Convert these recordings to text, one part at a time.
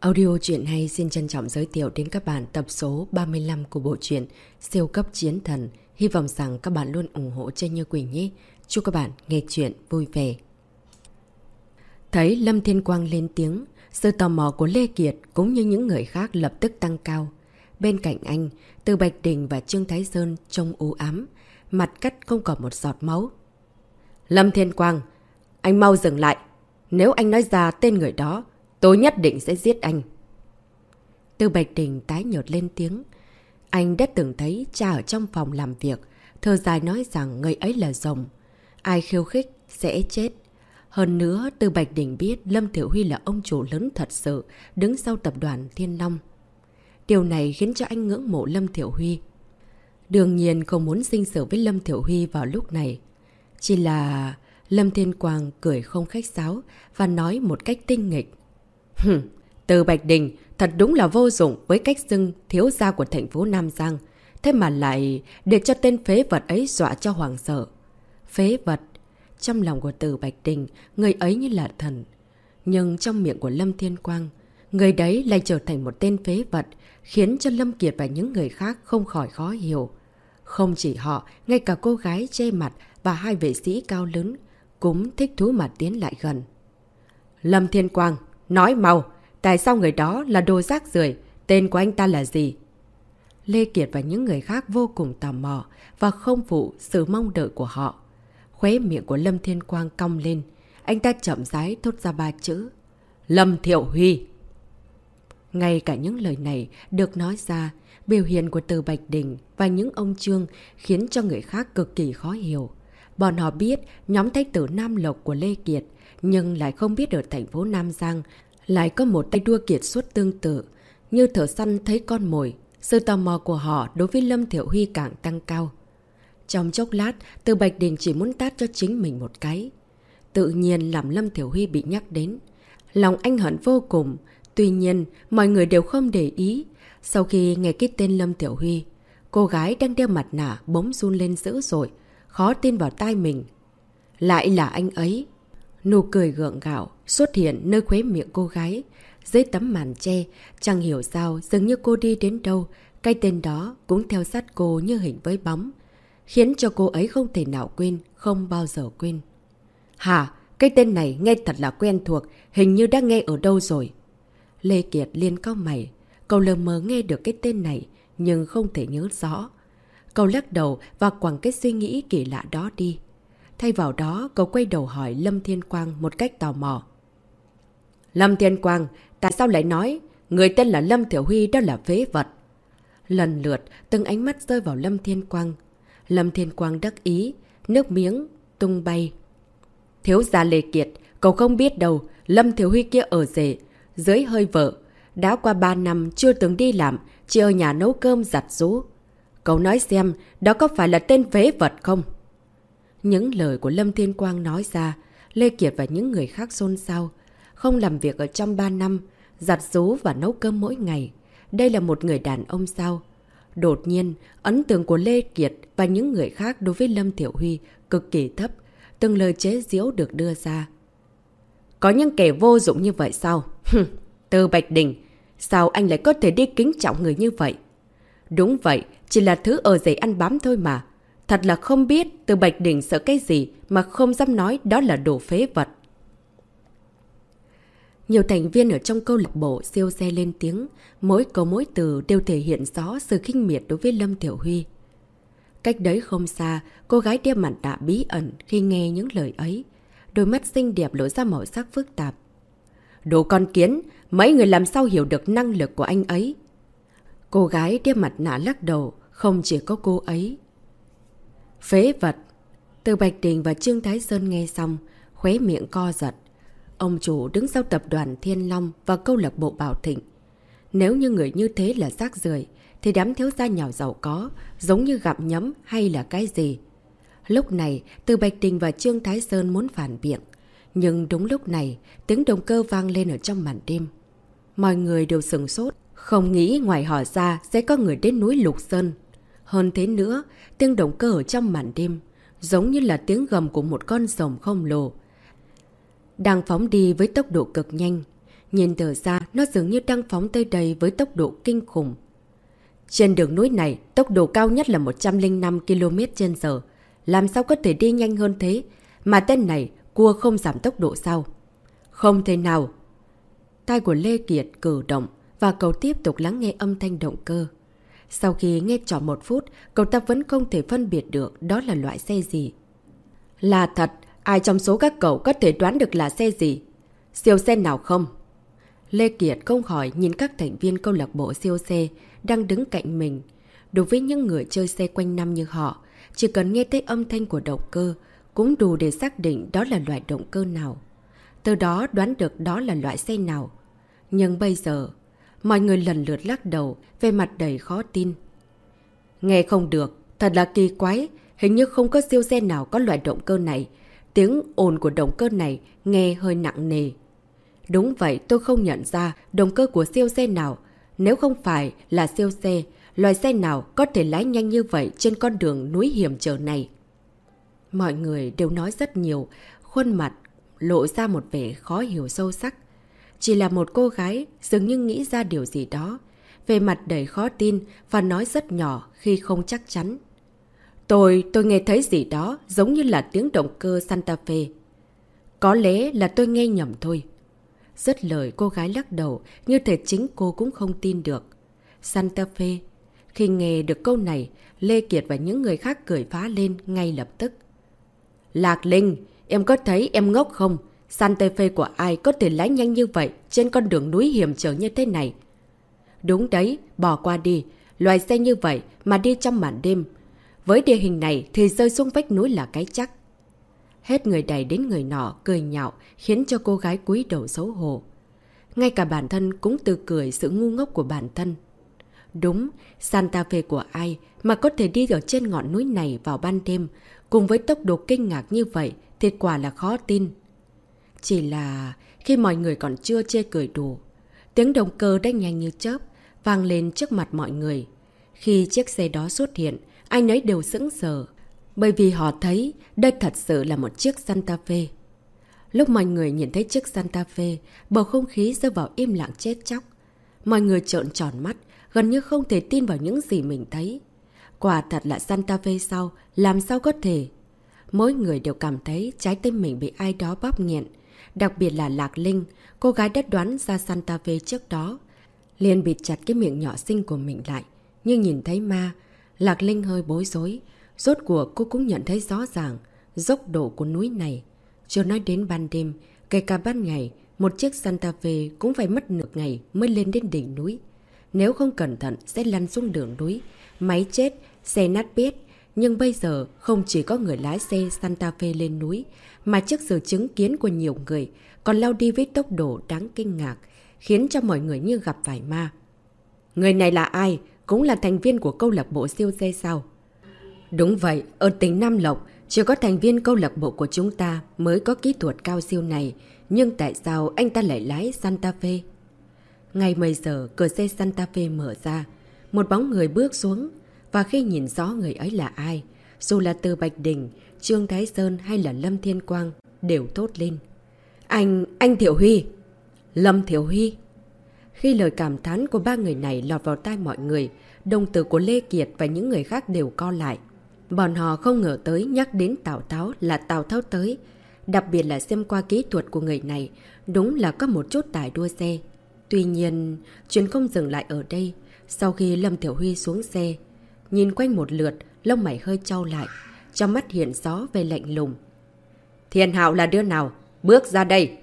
Audio truyện hay xin trân trọng giới thiệu đến các bạn tập số 35 của bộ truyện Siêu cấp chiến thần. Hy vọng rằng các bạn luôn ủng hộ cho Như Quỳnh nhé. Chúc các bạn nghe chuyện vui vẻ. Thấy Lâm Thiên Quang lên tiếng, sự tò mò của Lê Kiệt cũng như những người khác lập tức tăng cao. Bên cạnh anh, Từ Bạch Đình và Trương Thái Sơn trông u ám, mặt cắt không còn một giọt máu. Lâm Thiên Quang, anh mau dừng lại. Nếu anh nói ra tên người đó, Tôi nhất định sẽ giết anh. Tư Bạch Đình tái nhợt lên tiếng. Anh đã từng thấy cha ở trong phòng làm việc, thơ dài nói rằng người ấy là rồng. Ai khiêu khích sẽ chết. Hơn nữa, Tư Bạch Đình biết Lâm Thiểu Huy là ông chủ lớn thật sự, đứng sau tập đoàn Thiên Long. Điều này khiến cho anh ngưỡng mộ Lâm Thiểu Huy. Đương nhiên không muốn sinh sự với Lâm Thiểu Huy vào lúc này. Chỉ là Lâm Thiên Quang cười không khách sáo và nói một cách tinh nghịch. Hừm, từ Bạch Đình thật đúng là vô dụng với cách xưng thiếu gia của thành phố Nam Giang. Thế mà lại để cho tên phế vật ấy dọa cho hoàng sợ. Phế vật. Trong lòng của từ Bạch Đình, người ấy như là thần. Nhưng trong miệng của Lâm Thiên Quang, người đấy lại trở thành một tên phế vật, khiến cho Lâm Kiệt và những người khác không khỏi khó hiểu. Không chỉ họ, ngay cả cô gái che mặt và hai vệ sĩ cao lớn cũng thích thú mà tiến lại gần. Lâm Thiên Quang, Nói mau, tại sao người đó là đồ rác rưởi Tên của anh ta là gì? Lê Kiệt và những người khác vô cùng tò mò và không phụ sự mong đợi của họ. Khuế miệng của Lâm Thiên Quang cong lên. Anh ta chậm rãi thốt ra ba chữ. Lâm Thiệu Huy. Ngay cả những lời này được nói ra, biểu hiện của Từ Bạch Đình và những ông trương khiến cho người khác cực kỳ khó hiểu. Bọn họ biết nhóm thái tử Nam Lộc của Lê Kiệt nhưng lại không biết ở thành phố Nam Giang lại có một tay đua kiệt xuất tương tự. Như thở săn thấy con mồi, sự tò mò của họ đối với Lâm Thiệu Huy càng tăng cao. Trong chốc lát, Từ Bạch Đình chỉ muốn tát cho chính mình một cái. Tự nhiên làm Lâm Thiểu Huy bị nhắc đến. Lòng anh hận vô cùng. Tuy nhiên, mọi người đều không để ý. Sau khi nghe cái tên Lâm Tiểu Huy, cô gái đang đeo mặt nạ bỗng run lên dữ dội, khó tin vào tai mình. Lại là anh ấy. Nụ cười gượng gạo xuất hiện nơi khuế miệng cô gái. Dưới tấm màn che, chẳng hiểu sao dường như cô đi đến đâu, cái tên đó cũng theo sát cô như hình với bóng. Khiến cho cô ấy không thể nào quên, không bao giờ quên. Hả? Cái tên này nghe thật là quen thuộc, hình như đã nghe ở đâu rồi. Lê Kiệt liên cao mày. Cậu lờ mờ nghe được cái tên này, nhưng không thể nhớ rõ. Cậu lắc đầu và quẳng cái suy nghĩ kỳ lạ đó đi. Thay vào đó, cậu quay đầu hỏi Lâm Thiên Quang một cách tò mò. Lâm Thiên Quang, tại sao lại nói người tên là Lâm Thiểu Huy đó là phế vật? Lần lượt, từng ánh mắt rơi vào Lâm Thiên Quang. Lâm Thiên Quang đắc ý, nước miếng, tung bay. Thiếu gia Lê Kiệt, cậu không biết đâu, Lâm Thiểu Huy kia ở rể, dưới hơi vợ. Đã qua 3 năm chưa từng đi làm, chỉ ở nhà nấu cơm giặt rú. Cậu nói xem, đó có phải là tên phế vật không? Những lời của Lâm Thiên Quang nói ra, Lê Kiệt và những người khác xôn xao. Không làm việc ở trong 3 năm, giặt rú và nấu cơm mỗi ngày. Đây là một người đàn ông sao? Đột nhiên, ấn tượng của Lê Kiệt và những người khác đối với Lâm Tiểu Huy cực kỳ thấp. Từng lời chế diễu được đưa ra. Có những kẻ vô dụng như vậy sao? Từ Bạch Đình, sao anh lại có thể đi kính trọng người như vậy? Đúng vậy, chỉ là thứ ở giày ăn bám thôi mà. Thật là không biết từ Bạch Đỉnh sợ cái gì mà không dám nói đó là đồ phế vật. Nhiều thành viên ở trong câu lạc bộ siêu xe lên tiếng, mỗi câu mỗi từ đều thể hiện rõ sự khinh miệt đối với Lâm Tiểu Huy. Cách đấy không xa, cô gái đeo mặt nạ bí ẩn khi nghe những lời ấy. Đôi mắt xinh đẹp lộ ra màu sắc phức tạp. Đồ con kiến, mấy người làm sao hiểu được năng lực của anh ấy? Cô gái đeo mặt nạ lắc đầu, không chỉ có cô ấy, Phế vật! Từ Bạch Đình và Trương Thái Sơn nghe xong, khóe miệng co giật. Ông chủ đứng sau tập đoàn Thiên Long và câu lạc bộ Bảo Thịnh. Nếu như người như thế là rác rưởi thì đám thiếu gia nhỏ giàu có, giống như gặm nhấm hay là cái gì. Lúc này, Từ Bạch Đình và Trương Thái Sơn muốn phản biện. Nhưng đúng lúc này, tiếng động cơ vang lên ở trong màn đêm. Mọi người đều sừng sốt, không nghĩ ngoài họ ra sẽ có người đến núi Lục Sơn hơn thế nữa, tiếng động cơ ở trong màn đêm, giống như là tiếng gầm của một con rồng không lồ. Đang phóng đi với tốc độ cực nhanh. Nhìn từ xa, nó dường như đang phóng tới đây với tốc độ kinh khủng. Trên đường núi này, tốc độ cao nhất là 105 km trên giờ. Làm sao có thể đi nhanh hơn thế? Mà tên này, cua không giảm tốc độ sao? Không thể nào. Tai của Lê Kiệt cử động và cậu tiếp tục lắng nghe âm thanh động cơ. Sau khi nghe trò một phút, cậu ta vẫn không thể phân biệt được đó là loại xe gì. Là thật, ai trong số các cậu có thể đoán được là xe gì? Siêu xe nào không? Lê Kiệt không hỏi nhìn các thành viên câu lạc bộ siêu xe đang đứng cạnh mình. Đối với những người chơi xe quanh năm như họ, chỉ cần nghe thấy âm thanh của động cơ cũng đủ để xác định đó là loại động cơ nào. Từ đó đoán được đó là loại xe nào. Nhưng bây giờ, mọi người lần lượt lắc đầu, về mặt đầy khó tin. Nghe không được, thật là kỳ quái, hình như không có siêu xe nào có loại động cơ này. Tiếng ồn của động cơ này nghe hơi nặng nề. Đúng vậy, tôi không nhận ra động cơ của siêu xe nào. Nếu không phải là siêu xe, loài xe nào có thể lái nhanh như vậy trên con đường núi hiểm trở này? Mọi người đều nói rất nhiều, khuôn mặt lộ ra một vẻ khó hiểu sâu sắc. Chỉ là một cô gái dường như nghĩ ra điều gì đó, về mặt đầy khó tin và nói rất nhỏ khi không chắc chắn. Tôi, tôi nghe thấy gì đó giống như là tiếng động cơ Santa Fe. Có lẽ là tôi nghe nhầm thôi. Rất lời cô gái lắc đầu, như thể chính cô cũng không tin được. Santa Fe. Khi nghe được câu này, Lê Kiệt và những người khác cười phá lên ngay lập tức. Lạc Linh, em có thấy em ngốc không? Santa Fe của ai có thể lái nhanh như vậy trên con đường núi hiểm trở như thế này? Đúng đấy, bỏ qua đi. Loài xe như vậy mà đi trong màn đêm. Với địa hình này thì rơi xuống vách núi là cái chắc. Hết người đầy đến người nọ cười nhạo khiến cho cô gái cúi đầu xấu hổ. Ngay cả bản thân cũng tự cười sự ngu ngốc của bản thân. Đúng, Santa Fe của ai mà có thể đi ở trên ngọn núi này vào ban đêm cùng với tốc độ kinh ngạc như vậy thì quả là khó tin. Chỉ là khi mọi người còn chưa chê cười đủ, tiếng động cơ đã nhanh như chớp, vang lên trước mặt mọi người. Khi chiếc xe đó xuất hiện, ai nấy đều sững sờ, bởi vì họ thấy đây thật sự là một chiếc Santa Fe. Lúc mọi người nhìn thấy chiếc Santa Fe, bầu không khí rơi vào im lặng chết chóc. Mọi người trợn tròn mắt, gần như không thể tin vào những gì mình thấy. Quả thật là Santa Fe sao, làm sao có thể? Mỗi người đều cảm thấy trái tim mình bị ai đó bóp nghẹn. Đặc biệt là Lạc Linh, cô gái đã đoán ra Santa Fe trước đó. liền bịt chặt cái miệng nhỏ xinh của mình lại. Nhưng nhìn thấy ma, Lạc Linh hơi bối rối. Rốt cuộc cô cũng nhận thấy rõ ràng dốc độ của núi này. Chưa nói đến ban đêm, kể cả ban ngày, một chiếc Santa Fe cũng phải mất nửa ngày mới lên đến đỉnh núi. Nếu không cẩn thận sẽ lăn xuống đường núi, máy chết, xe nát biết. Nhưng bây giờ không chỉ có người lái xe Santa Fe lên núi, mà trước sự chứng kiến của nhiều người còn lao đi với tốc độ đáng kinh ngạc, khiến cho mọi người như gặp phải ma. Người này là ai? Cũng là thành viên của câu lạc bộ siêu xe sao? Đúng vậy, ở tỉnh Nam Lộc, chỉ có thành viên câu lạc bộ của chúng ta mới có kỹ thuật cao siêu này. Nhưng tại sao anh ta lại lái Santa Fe? ngày 10 giờ, cửa xe Santa Fe mở ra. Một bóng người bước xuống. Và khi nhìn rõ người ấy là ai, dù là từ Bạch Đình, Trương Thái Sơn hay là Lâm Thiên Quang, đều thốt lên. Anh, anh Thiểu Huy! Lâm Thiểu Huy! Khi lời cảm thán của ba người này lọt vào tai mọi người, đồng tử của Lê Kiệt và những người khác đều co lại. Bọn họ không ngờ tới nhắc đến Tào Tháo là Tào Tháo tới. Đặc biệt là xem qua kỹ thuật của người này, đúng là có một chút tài đua xe. Tuy nhiên, chuyện không dừng lại ở đây. Sau khi Lâm Thiểu Huy xuống xe, nhìn quanh một lượt, lông mày hơi trao lại, trong mắt hiện gió về lạnh lùng. Thiên hạo là đứa nào? Bước ra đây!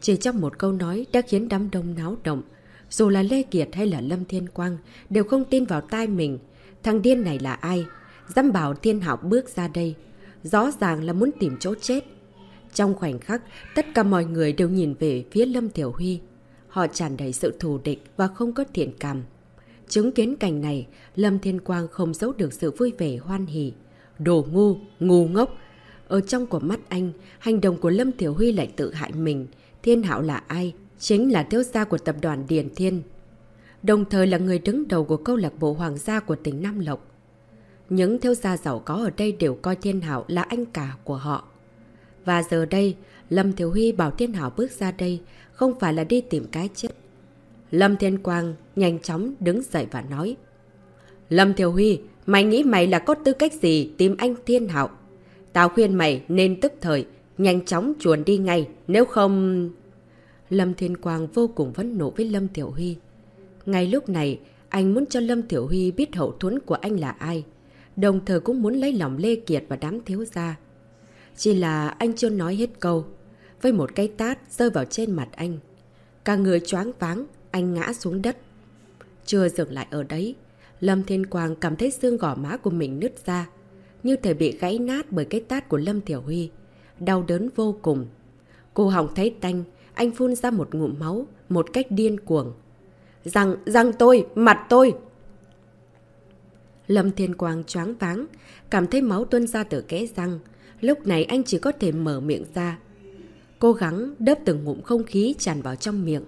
Chỉ trong một câu nói đã khiến đám đông náo động. Dù là Lê Kiệt hay là Lâm Thiên Quang đều không tin vào tai mình. Thằng điên này là ai? Dám bảo thiên hạo bước ra đây. Rõ ràng là muốn tìm chỗ chết. Trong khoảnh khắc, tất cả mọi người đều nhìn về phía Lâm Tiểu Huy. Họ tràn đầy sự thù địch và không có thiện cảm. Chứng kiến cảnh này, Lâm Thiên Quang không giấu được sự vui vẻ hoan hỉ. Đồ ngu, ngu ngốc. Ở trong của mắt anh, hành động của Lâm Tiểu Huy lại tự hại mình. Thiên Hạo là ai? Chính là thiếu gia của tập đoàn Điền Thiên. Đồng thời là người đứng đầu của câu lạc bộ hoàng gia của tỉnh Nam Lộc. Những thiếu gia giàu có ở đây đều coi Thiên Hạo là anh cả của họ. Và giờ đây, Lâm Thiểu Huy bảo Thiên Hảo bước ra đây, không phải là đi tìm cái chết. Lâm Thiên Quang nhanh chóng đứng dậy và nói. Lâm Thiều Huy, mày nghĩ mày là có tư cách gì tìm anh Thiên Hạo? Tao khuyên mày nên tức thời, nhanh chóng chuồn đi ngay, nếu không... Lâm Thiên Quang vô cùng vẫn nộ với Lâm Tiểu Huy. Ngay lúc này, anh muốn cho Lâm Tiểu Huy biết hậu thuẫn của anh là ai. Đồng thời cũng muốn lấy lòng Lê Kiệt và đám thiếu gia. Chỉ là anh chưa nói hết câu. Với một cái tát rơi vào trên mặt anh. Cả người choáng váng, anh ngã xuống đất. Chưa dừng lại ở đấy. Lâm Thiên Quang cảm thấy xương gỏ má của mình nứt ra. Như thể bị gãy nát bởi cái tát của Lâm Tiểu Huy. Đau đớn vô cùng. Cô hỏng thấy tanh, anh phun ra một ngụm máu, một cách điên cuồng. Răng, răng tôi, mặt tôi! Lâm Thiên Quang choáng váng, cảm thấy máu tuôn ra từ kẽ răng. Lúc này anh chỉ có thể mở miệng ra. Cố gắng đớp từng ngụm không khí tràn vào trong miệng.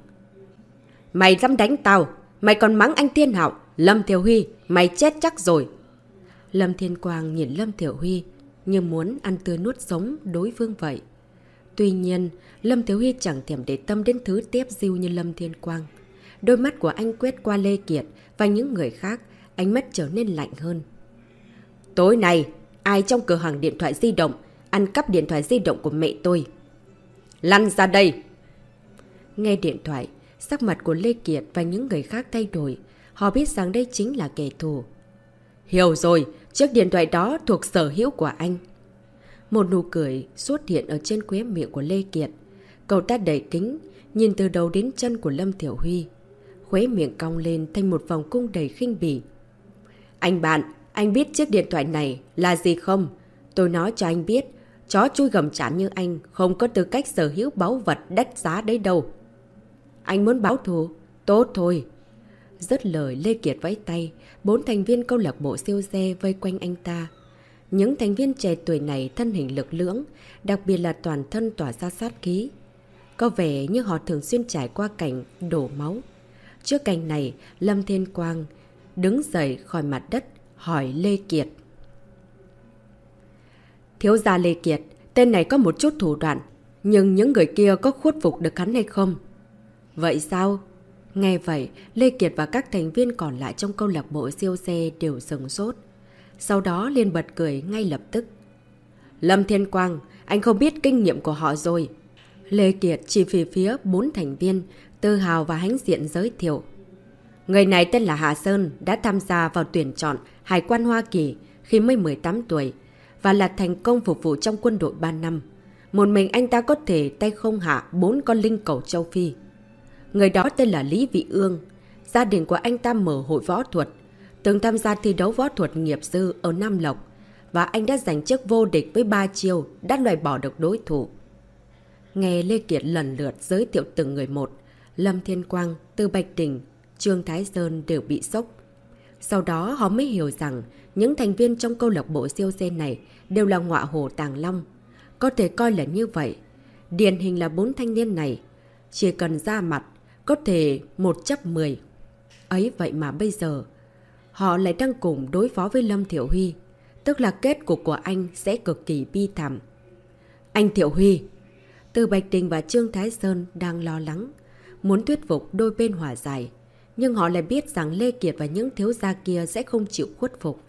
Mày dám đánh tao! Mày còn mắng anh Thiên Hạo! Lâm Thiểu Huy! Mày chết chắc rồi! Lâm Thiên Quang nhìn Lâm Thiểu Huy như muốn ăn tươi nuốt sống đối phương vậy. Tuy nhiên, Lâm Thiếu Huy chẳng thèm để tâm đến thứ tiếp diêu như Lâm Thiên Quang. Đôi mắt của anh quét qua Lê Kiệt và những người khác, ánh mắt trở nên lạnh hơn. Tối nay, ai trong cửa hàng điện thoại di động ăn cắp điện thoại di động của mẹ tôi? Lăn ra đây! Nghe điện thoại, sắc mặt của Lê Kiệt và những người khác thay đổi. Họ biết rằng đây chính là kẻ thù. Hiểu rồi, chiếc điện thoại đó thuộc sở hữu của anh. Một nụ cười xuất hiện ở trên khóe miệng của Lê Kiệt. Cậu ta đẩy kính, nhìn từ đầu đến chân của Lâm Tiểu Huy. Khóe miệng cong lên thành một vòng cung đầy khinh bỉ. Anh bạn, anh biết chiếc điện thoại này là gì không? Tôi nói cho anh biết, chó chui gầm chán như anh không có tư cách sở hữu báu vật đắt giá đấy đâu. Anh muốn báo thù? Tốt thôi. Rất lời Lê Kiệt vẫy tay, bốn thành viên câu lạc bộ siêu xe vây quanh anh ta. Những thành viên trẻ tuổi này thân hình lực lưỡng, đặc biệt là toàn thân tỏa ra sát khí. Có vẻ như họ thường xuyên trải qua cảnh đổ máu. Trước cảnh này, Lâm Thiên Quang đứng dậy khỏi mặt đất, hỏi Lê Kiệt. Thiếu gia Lê Kiệt, tên này có một chút thủ đoạn, nhưng những người kia có khuất phục được hắn hay không? Vậy sao? Nghe vậy, Lê Kiệt và các thành viên còn lại trong câu lạc bộ siêu xe đều sừng sốt. Sau đó liền bật cười ngay lập tức. Lâm Thiên Quang, anh không biết kinh nghiệm của họ rồi. Lê Kiệt chỉ phía phía bốn thành viên, Tư Hào và hãnh Diện giới thiệu. Người này tên là Hạ Sơn, đã tham gia vào tuyển chọn Hải quan Hoa Kỳ khi mới 18 tuổi và là thành công phục vụ trong quân đội 3 năm. Một mình anh ta có thể tay không hạ bốn con linh cầu châu Phi. Người đó tên là Lý Vị Ương. Gia đình của anh ta mở hội võ thuật, từng tham gia thi đấu võ thuật nghiệp sư ở Nam Lộc và anh đã giành chức vô địch với ba chiêu, đã loại bỏ được đối thủ. Nghe Lê Kiệt lần lượt giới thiệu từng người một, Lâm Thiên Quang, Tư Bạch Đình, Trương Thái Sơn đều bị sốc. Sau đó họ mới hiểu rằng những thành viên trong câu lạc bộ siêu xe này đều là ngọa hồ Tàng Long. Có thể coi là như vậy. Điển hình là bốn thanh niên này. Chỉ cần ra mặt, có thể một chấp mười. Ấy vậy mà bây giờ, họ lại đang cùng đối phó với Lâm Thiểu Huy. Tức là kết cục của anh sẽ cực kỳ bi thảm. Anh Thiểu Huy! Từ Bạch Đình và Trương Thái Sơn đang lo lắng, muốn thuyết phục đôi bên hòa giải. Nhưng họ lại biết rằng Lê Kiệt và những thiếu gia kia sẽ không chịu khuất phục.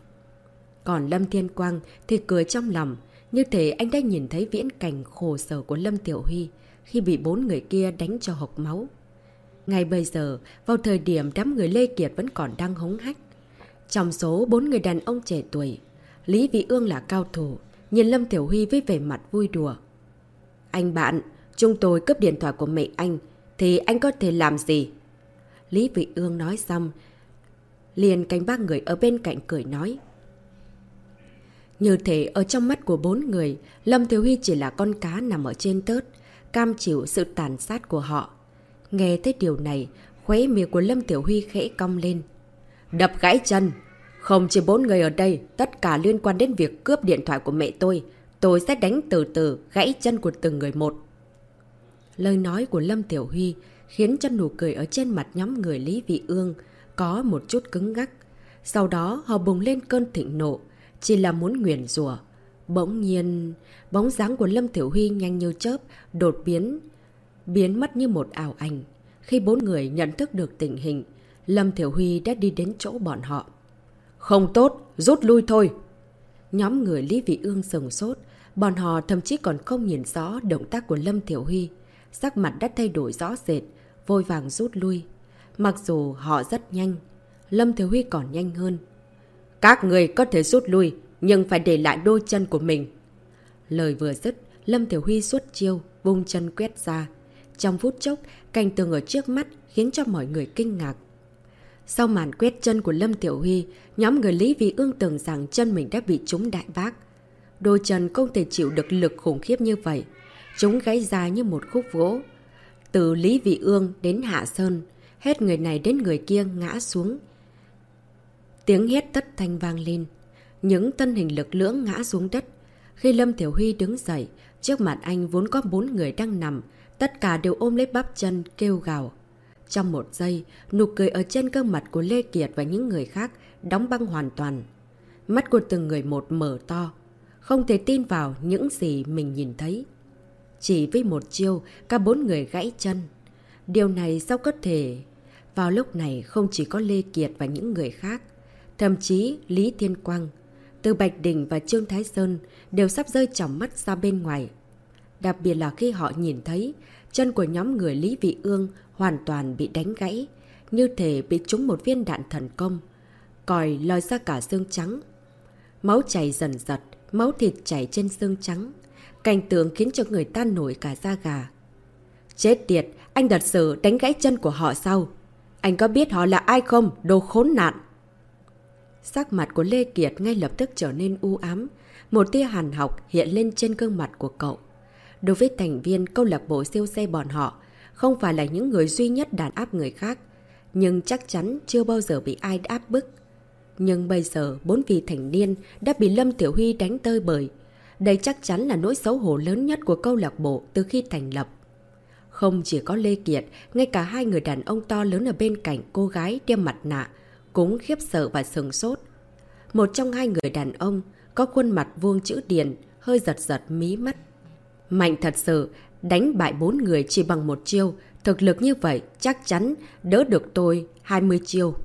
Còn Lâm Thiên Quang thì cười trong lòng, như thể anh đã nhìn thấy viễn cảnh khổ sở của Lâm Tiểu Huy khi bị bốn người kia đánh cho hộc máu. Ngay bây giờ, vào thời điểm đám người Lê Kiệt vẫn còn đang hống hách. Trong số bốn người đàn ông trẻ tuổi, Lý Vị Ương là cao thủ, nhìn Lâm Thiểu Huy với vẻ mặt vui đùa. Anh bạn, chúng tôi cướp điện thoại của mẹ anh, thì anh có thể làm gì? Lý Vị Ương nói xong, liền cánh ba người ở bên cạnh cười nói. Như thế ở trong mắt của bốn người, Lâm Thiếu Huy chỉ là con cá nằm ở trên tớt, cam chịu sự tàn sát của họ. Nghe tới điều này, khóe miệng của Lâm Tiểu Huy khẽ cong lên. Đập gãy chân! Không chỉ bốn người ở đây, tất cả liên quan đến việc cướp điện thoại của mẹ tôi. Tôi sẽ đánh từ từ, gãy chân của từng người một. Lời nói của Lâm Tiểu Huy khiến cho nụ cười ở trên mặt nhóm người Lý Vị Ương có một chút cứng ngắc. Sau đó họ bùng lên cơn thịnh nộ, chỉ là muốn nguyền rủa. Bỗng nhiên, bóng dáng của Lâm Tiểu Huy nhanh như chớp, đột biến, biến mất như một ảo ảnh. Khi bốn người nhận thức được tình hình, Lâm Thiểu Huy đã đi đến chỗ bọn họ. Không tốt, rút lui thôi. Nhóm người Lý Vị Ương sừng sốt, bọn họ thậm chí còn không nhìn rõ động tác của Lâm Thiểu Huy. Sắc mặt đã thay đổi rõ rệt, vội vàng rút lui. Mặc dù họ rất nhanh, Lâm Thiểu Huy còn nhanh hơn. Các người có thể rút lui, nhưng phải để lại đôi chân của mình. Lời vừa dứt, Lâm Thiểu Huy xuất chiêu, vung chân quét ra. Trong phút chốc, cảnh tường ở trước mắt khiến cho mọi người kinh ngạc. Sau màn quét chân của Lâm Tiểu Huy, nhóm người Lý Vị Ương tưởng rằng chân mình đã bị trúng đại bác. Đôi chân không thể chịu được lực khủng khiếp như vậy. Chúng gáy ra như một khúc gỗ. Từ Lý Vị Ương đến Hạ Sơn, hết người này đến người kia ngã xuống. Tiếng hét tất thanh vang lên. Những thân hình lực lưỡng ngã xuống đất. Khi Lâm Tiểu Huy đứng dậy, trước mặt anh vốn có bốn người đang nằm, tất cả đều ôm lấy bắp chân, kêu gào. Trong một giây, nụ cười ở trên gương mặt của Lê Kiệt và những người khác đóng băng hoàn toàn. Mắt của từng người một mở to, không thể tin vào những gì mình nhìn thấy. Chỉ với một chiêu, cả bốn người gãy chân. Điều này sao có thể... Vào lúc này không chỉ có Lê Kiệt và những người khác, thậm chí Lý Thiên Quang, từ Bạch Đình và Trương Thái Sơn đều sắp rơi trỏng mắt ra bên ngoài. Đặc biệt là khi họ nhìn thấy chân của nhóm người Lý Vị Ương hoàn toàn bị đánh gãy, như thể bị trúng một viên đạn thần công, còi lòi ra cả xương trắng. Máu chảy dần dật, máu thịt chảy trên xương trắng. Cảnh tượng khiến cho người ta nổi cả da gà. Chết tiệt, anh thật sự đánh gãy chân của họ sao? Anh có biết họ là ai không, đồ khốn nạn? Sắc mặt của Lê Kiệt ngay lập tức trở nên u ám. Một tia hàn học hiện lên trên gương mặt của cậu. Đối với thành viên câu lạc bộ siêu xe bọn họ, không phải là những người duy nhất đàn áp người khác, nhưng chắc chắn chưa bao giờ bị ai áp bức. Nhưng bây giờ, bốn vị thành niên đã bị Lâm Tiểu Huy đánh tơi bời. Đây chắc chắn là nỗi xấu hổ lớn nhất của câu lạc bộ từ khi thành lập. Không chỉ có Lê Kiệt, ngay cả hai người đàn ông to lớn ở bên cạnh cô gái đeo mặt nạ, cũng khiếp sợ và sừng sốt. Một trong hai người đàn ông có khuôn mặt vuông chữ điền, hơi giật giật mí mắt. Mạnh thật sự, đánh bại bốn người chỉ bằng một chiêu, thực lực như vậy chắc chắn đỡ được tôi 20 chiêu.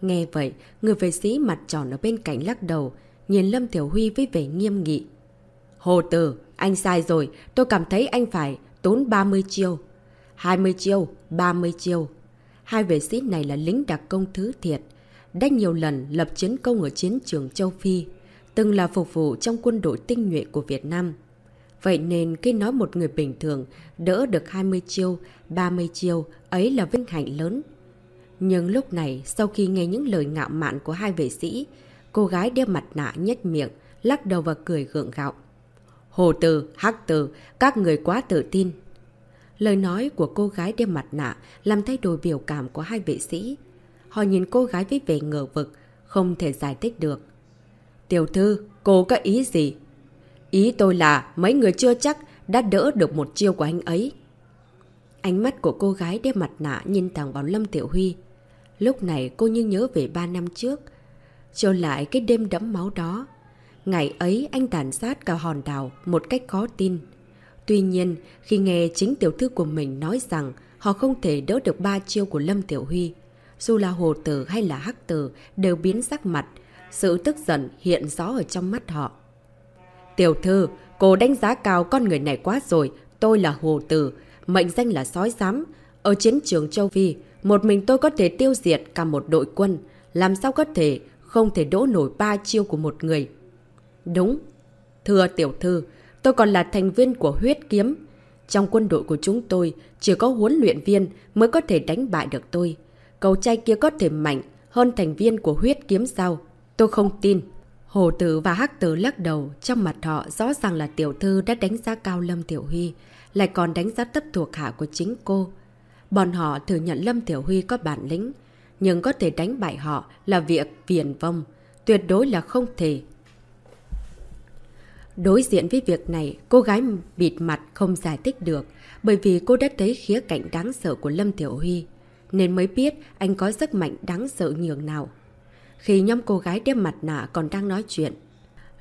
Nghe vậy, người vệ sĩ mặt tròn ở bên cạnh lắc đầu, nhìn Lâm Tiểu Huy với vẻ nghiêm nghị. Hồ Tử, anh sai rồi, tôi cảm thấy anh phải tốn 30 chiêu. 20 chiêu, 30 chiêu. Hai vệ sĩ này là lính đặc công thứ thiệt, đã nhiều lần lập chiến công ở chiến trường châu Phi, từng là phục vụ trong quân đội tinh nhuệ của Việt Nam. Vậy nên khi nói một người bình thường đỡ được 20 chiêu, 30 chiêu, ấy là vinh hạnh lớn. Nhưng lúc này, sau khi nghe những lời ngạo mạn của hai vệ sĩ, cô gái đeo mặt nạ nhếch miệng, lắc đầu và cười gượng gạo. Hồ Từ, Hắc Từ, các người quá tự tin. Lời nói của cô gái đeo mặt nạ làm thay đổi biểu cảm của hai vệ sĩ. Họ nhìn cô gái với vẻ ngờ vực, không thể giải thích được. Tiểu thư, cô có ý gì? Ý tôi là mấy người chưa chắc đã đỡ được một chiêu của anh ấy. Ánh mắt của cô gái đeo mặt nạ nhìn thẳng vào Lâm Tiểu Huy. Lúc này cô như nhớ về ba năm trước. Trở lại cái đêm đẫm máu đó. Ngày ấy anh tàn sát cả hòn đảo một cách khó tin. Tuy nhiên, khi nghe chính tiểu thư của mình nói rằng họ không thể đỡ được ba chiêu của Lâm Tiểu Huy, dù là hồ tử hay là hắc tử đều biến sắc mặt, sự tức giận hiện rõ ở trong mắt họ. Tiểu thư, cô đánh giá cao con người này quá rồi, tôi là hồ tử, mệnh danh là sói giám. Ở chiến trường châu Phi, một mình tôi có thể tiêu diệt cả một đội quân, làm sao có thể không thể đỗ nổi ba chiêu của một người. Đúng, thưa tiểu thư, tôi còn là thành viên của huyết kiếm. Trong quân đội của chúng tôi, chỉ có huấn luyện viên mới có thể đánh bại được tôi. Cầu trai kia có thể mạnh hơn thành viên của huyết kiếm sao? Tôi không tin. Hồ Tử và Hắc Tử lắc đầu, trong mặt họ rõ ràng là tiểu thư đã đánh giá cao Lâm Tiểu Huy, lại còn đánh giá thấp thuộc hạ của chính cô. Bọn họ thừa nhận Lâm Tiểu Huy có bản lĩnh, nhưng có thể đánh bại họ là việc viền vong, tuyệt đối là không thể. Đối diện với việc này, cô gái bịt mặt không giải thích được, bởi vì cô đã thấy khía cạnh đáng sợ của Lâm Tiểu Huy, nên mới biết anh có sức mạnh đáng sợ nhường nào. Khi nhóm cô gái đeo mặt nạ còn đang nói chuyện,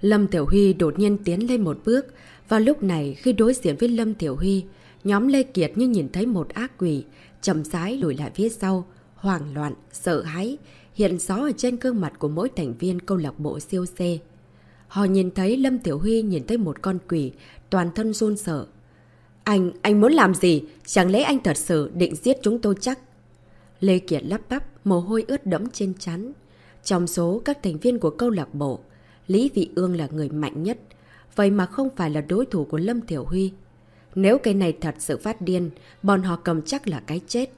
Lâm Tiểu Huy đột nhiên tiến lên một bước. Vào lúc này khi đối diện với Lâm Tiểu Huy, nhóm Lê Kiệt như nhìn thấy một ác quỷ, chậm rãi lùi lại phía sau, hoảng loạn, sợ hãi, hiện rõ ở trên gương mặt của mỗi thành viên câu lạc bộ siêu xe. Họ nhìn thấy Lâm Tiểu Huy nhìn thấy một con quỷ, toàn thân run sợ. Anh, anh muốn làm gì? Chẳng lẽ anh thật sự định giết chúng tôi chắc? Lê Kiệt lắp bắp, mồ hôi ướt đẫm trên chắn. Trong số các thành viên của câu lạc bộ, Lý Vị Ương là người mạnh nhất, vậy mà không phải là đối thủ của Lâm Tiểu Huy. Nếu cái này thật sự phát điên, bọn họ cầm chắc là cái chết.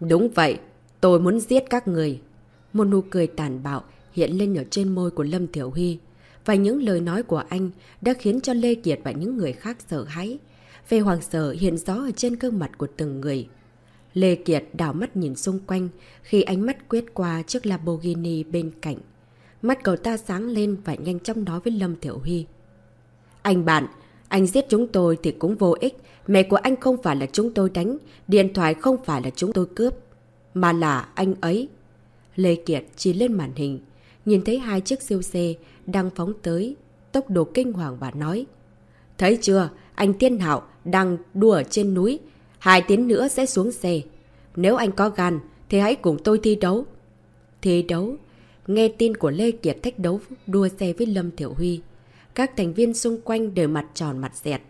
Đúng vậy, tôi muốn giết các người. Một nụ cười tàn bạo hiện lên ở trên môi của Lâm Tiểu Huy. Và những lời nói của anh đã khiến cho Lê Kiệt và những người khác sợ hãi. Về hoàng sợ hiện rõ ở trên cơ mặt của từng người. Lê Kiệt đảo mắt nhìn xung quanh khi ánh mắt quét qua chiếc Lamborghini bên cạnh. Mắt cậu ta sáng lên và nhanh chóng nói với Lâm Thiểu Huy. Anh bạn, anh giết chúng tôi thì cũng vô ích. Mẹ của anh không phải là chúng tôi đánh, điện thoại không phải là chúng tôi cướp, mà là anh ấy. Lê Kiệt chỉ lên màn hình, nhìn thấy hai chiếc siêu xe đang phóng tới, tốc độ kinh hoàng và nói. Thấy chưa, anh Tiên Hạo đang đùa trên núi, hai tiếng nữa sẽ xuống xe. Nếu anh có gan, thì hãy cùng tôi thi đấu. Thi đấu? Nghe tin của Lê Kiệt thách đấu đua xe với Lâm Thiểu Huy. Các thành viên xung quanh đều mặt tròn mặt dẹt.